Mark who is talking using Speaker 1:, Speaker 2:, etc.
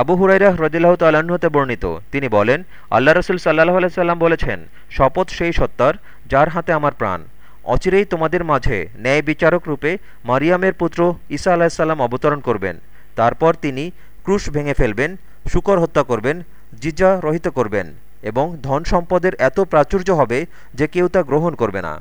Speaker 1: আবু হুরাইরা হ্রদিল্লাহ তাল্লাহতে বর্ণিত। তিনি বলেন, আল্লাহ রসুল সাল্লাহ আলাইসাল্লাম বলেছেন, শপথ সেই সত্তার যার হাতে আমার প্রাণ। অচিরেই তোমাদের মাঝে ন্যায় বিচারক রূপে মারিয়ামের পুত্র ঈসা আলাহিসাল্লাম অবতরণ করবেন। তারপর তিনি ক্রুশ ভেঙে ফেলবেন, শুকর হত্যা করবেন জিজা রহিত করবেন এবং ধন সম্পদের এত প্রাচুর্য হবে যে কেউ তা গ্রহণ করবে না।